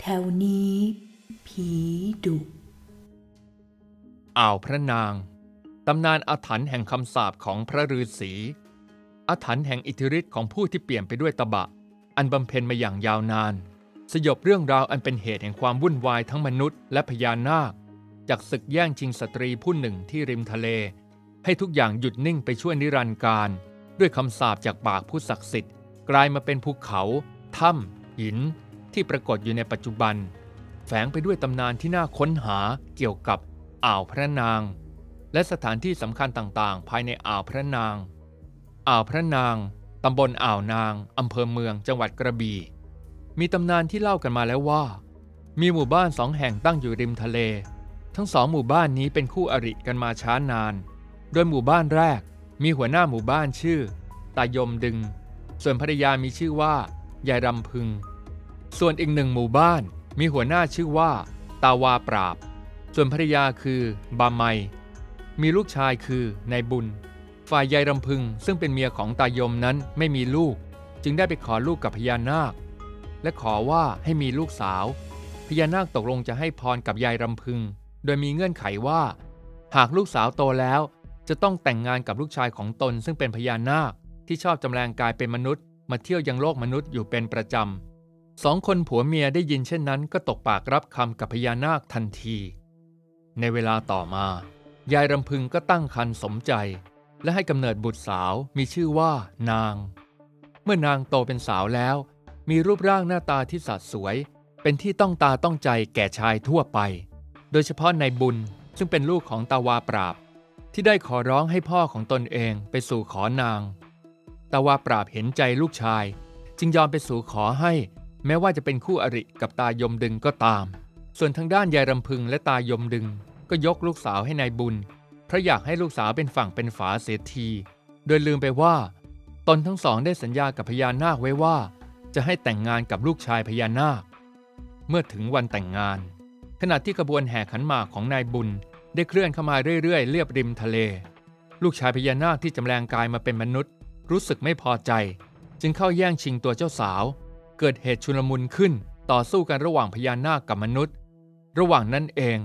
แถวนี้ ผีดุ อ่าวพระนาง ตำนานอาถรรพ์แห่งคำสาปของพระฤาษีอาถรรพ์แห่งอิทธิฤทธิ์ของผู้ที่เปลี่ยนไปด้วยตบะ อันบำเพ็ญมาอย่างยาวนาน สยบเรื่องราวอันเป็นเหตุแห่งความวุ่นวายทั้งมนุษย์และพญานาค จากศึกแย่งชิงสตรีผู้หนึ่งที่ริมทะเล ให้ทุกอย่างหยุดนิ่งไปช่วยนิรันดร์การ ด้วยคำสาปจากปากผู้ศักดิ์สิทธิ์ กลายมาเป็นภูเขา ถ้ำหิน ที่ปรากฏอยู่ในปัจจุบัน แฝงไปด้วยตำนานที่น่าค้นหาเกี่ยวกับอ่าวพระนาง และสถานที่สำคัญต่างๆ ภายในอ่าวพระนาง อ่าวพระนางตำบลอ่าวนางอำเภอเมืองจังหวัดกระบี่ มีตำนานที่เล่ากันมาแล้วว่า มีหมู่บ้านสองแห่งตั้งอยู่ริมทะเล ทั้งสองหมู่บ้านนี้เป็นคู่อริกันมาช้านาน โดยหมู่บ้านแรกมีหัวหน้าหมู่บ้านชื่อ ตายมดึง ส่วนภรรยามีชื่อว่ายายรำพึง ส่วนอีกหนึ่งหมู่บ้านมีหัวหน้าชื่อว่า ตาวาปราบ ส่วนภรรยาคือบาไม มีลูกชายคือนายบุญ ฝ่ายยายรำพึงซึ่งเป็นเมียของตายมนั้นไม่มีลูก จึงได้ไปขอลูกกับพญานาค และขอว่าให้มีลูกสาว พญานาคตกลงจะให้พรกับยายรำพึง โดยมีเงื่อนไขว่า หากลูกสาวโตแล้ว จะต้องแต่งงานกับลูกชายของตนซึ่งเป็นพญานาคที่ชอบจำแรงกายเป็นมนุษย์ มาเที่ยวยังโลกมนุษย์อยู่เป็นประจำ สองคนผัวเมียได้ยินเช่นนั้นก็ตกปากรับคำกับพญานาคทันที ในเวลาต่อมา ยายรำพึงก็ตั้งครรภ์สมใจ และให้กำเนิดบุตรสาวมีชื่อว่านาง เมื่อนางโตเป็นสาวแล้ว มีรูปร่างหน้าตาที่สดสวย เป็นที่ต้องตาต้องใจแก่ชายทั่วไป โดยเฉพาะนายบุญซึ่งเป็นลูกของตาวาปราบ ที่ได้ขอร้องให้พ่อของตนเองไปสู่ขอนาง ตาวาปราบเห็นใจลูกชาย จึงยอมไปสู่ขอให้ แม้ว่าจะเป็นคู่อริกับตายมดึงก็ตาม ส่วนทางด้านยายรำพึงและตายมดึง ก็ยกลูกสาวให้นายบุญ เพราะอยากให้ลูกสาวเป็นฝั่งเป็นฝาเสียที โดยลืมไปว่า ตนทั้งสองได้สัญญากับพญานาคไว้ว่า จะให้แต่งงานกับลูกชายพญานาค เมื่อถึงวันแต่งงาน ขณะที่กระบวนแห่ขันหมากของนายบุญได้เคลื่อนเข้ามาเรื่อยๆเรียบริมทะเล ลูกชายพญานาคที่จำแรงกายมาเป็นมนุษย์ รู้สึกไม่พอใจ จึงเข้าแย่งชิงตัวเจ้าสาว เกิดเหตุชุลมุนขึ้น ต่อสู้กันระหว่างพญานาคกับมนุษย์ ระหว่างนั้นเอง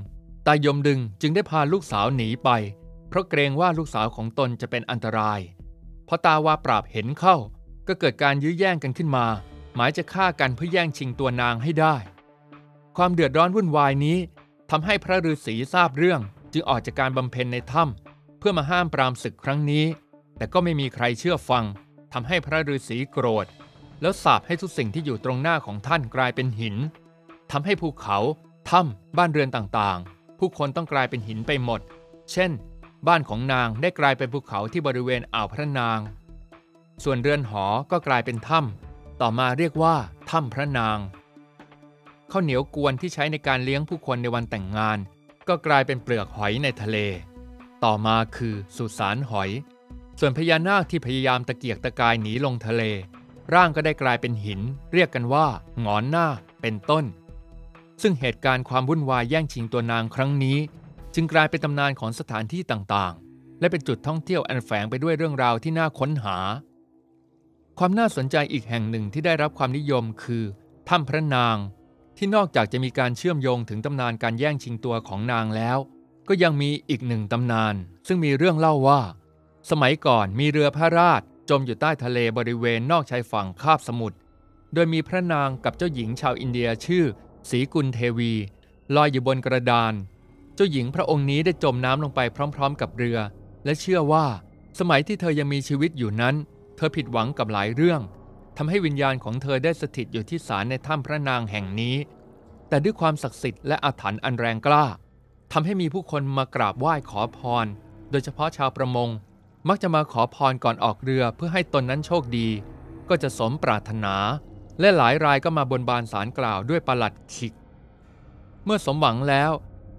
ตายมดึงจึงได้พาลูกสาวหนีไป เพราะเกรงว่าลูกสาวของตนจะเป็นอันตรายพอตาวาปราบเห็นเข้า ก็เกิดการยื้อแย่งกันขึ้นมา หมายจะฆ่ากันเพื่อแย่งชิงตัวนางให้ได้ ความเดือดร้อนวุ่นวายนี้ทำให้พระฤาษีทราบเรื่อง จึงออกจากการบำเพ็ญในถ้ำเพื่อมาห้ามปรามศึกครั้งนี้ แต่ก็ไม่มีใครเชื่อฟังทำให้พระฤาษีโกรธ แล้วสาปให้ทุกสิ่งที่อยู่ตรงหน้าของท่านกลายเป็นหินทำให้ภูเขา ถ้ำบ้านเรือนต่างๆ ผู้คนต้องกลายเป็นหินไปหมด เช่น บ้านของนางได้กลายเป็นภูเขาที่บริเวณอ่าวพระนาง ส่วนเรือนหอก็กลายเป็นถ้ำต่อมาเรียกว่าถ้ำพระนางข้าวเหนียวกวนที่ใช้ในการเลี้ยงผู้คนในวันแต่งงาน ก็กลายเป็นเปลือกหอยในทะเล ต่อมาคือสุสานหอย ส่วนพญานาคที่พยายามตะเกียกตะกายหนีลงทะเล ร่างก็ได้กลายเป็นหิน เรียกกันว่าหงอนหน้าเป็นต้น ซึ่งเหตุการณ์ความวุ่นวายแย่งชิงตัวนางครั้งนี้ จึงกลายเป็นตำนานของสถานที่ต่างๆ และเป็นจุดท่องเที่ยวอันแฝงไปด้วยเรื่องราวที่น่าค้นหา ความน่าสนใจอีกแห่งหนึ่งที่ได้รับความนิยมคือถ้ำพระนาง ที่นอกจากจะมีการเชื่อมโยงถึงตำนานการแย่งชิงตัวของนางแล้ว ก็ยังมีอีกหนึ่งตำนาน ซึ่งมีเรื่องเล่าว่า สมัยก่อนมีเรือพระราช จมอยู่ใต้ทะเลบริเวณนอกชายฝั่งคาบสมุทร โดยมีพระนางกับเจ้าหญิงชาวอินเดียชื่อศรีกุลเทวี ลอยอยู่บนกระดาน เจ้าหญิงพระองค์นี้ได้จมน้ำลงไปพร้อม ๆ กับเรือ และเชื่อว่า สมัยที่เธอยังมีชีวิตอยู่นั้น เธอผิดหวังกับหลายเรื่องทำให้วิญญาณของเธอได้สถิตอยู่ที่ศาลในถ้ำพระนางแห่งนี้ แต่ด้วยความศักดิ์สิทธิ์และอาถรรพ์อันแรงกล้าทำให้มีผู้คนมากราบไหว้ขอพร โดยเฉพาะชาวประมง มักจะมาขอพรก่อนออกเรือเพื่อให้ตนนั้นโชคดี ก็จะสมปรารถนา และหลายรายก็มาบนบานสารกล่าวด้วยประหลัดขิก เมื่อสมหวังแล้ว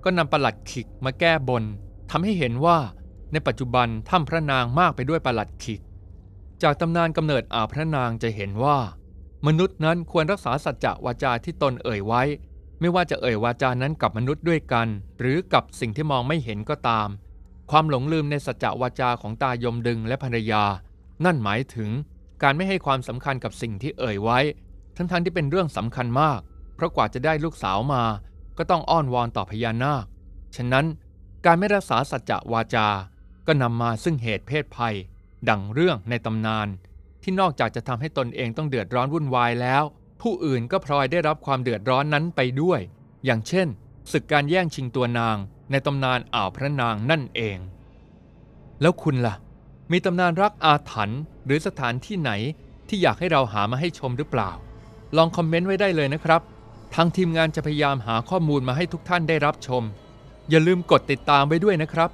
ก็นำประหลัดขิกมาแก้บนทำให้เห็นว่าในปัจจุบันถ้ำพระนางมากไปด้วยประหลัดขิก จากตำนานกำเนิดอ่าวพระนางจะเห็นว่า มนุษย์นั้นควรรักษาสัจจะวาจาที่ตนเอ่ยไว้ ไม่ว่าจะเอ่ยวาจานั้นกับมนุษย์ด้วยกัน หรือกับสิ่งที่มองไม่เห็นก็ตาม ความหลงลืมในสัจจะวาจาของตายมดึงและภรรยา นั่นหมายถึงการไม่ให้ความสำคัญกับสิ่งที่เอ่ยไว้ ทั้งๆทที่เป็นเรื่องสำคัญมาก เพราะกว่าจะได้ลูกสาวมา ก็ต้องอ้อนวอนต่อพญานาค ฉะนั้นการไม่รักษาสัจจะวาจา ก็นำมาซึ่งเหตุเพศภัย ดังเรื่องในตำนาน ที่นอกจากจะทำให้ตนเองต้องเดือดร้อนวุ่นวายแล้ว ผู้อื่นก็พลอยได้รับความเดือดร้อนนั้นไปด้วย อย่างเช่นศึกการแย่งชิงตัวนาง ในตำนานอ่าวพระนางนั่นเอง แล้วคุณล่ะ มีตำนานรักอาถรรพ์หรือสถานที่ไหนที่อยากให้เราหามาให้ชมหรือเปล่า ลองคอมเมนต์ไว้ได้เลยนะครับ ทางทีมงานจะพยายามหาข้อมูลมาให้ทุกท่านได้รับชม อย่าลืมกดติดตามไว้ด้วยนะครับ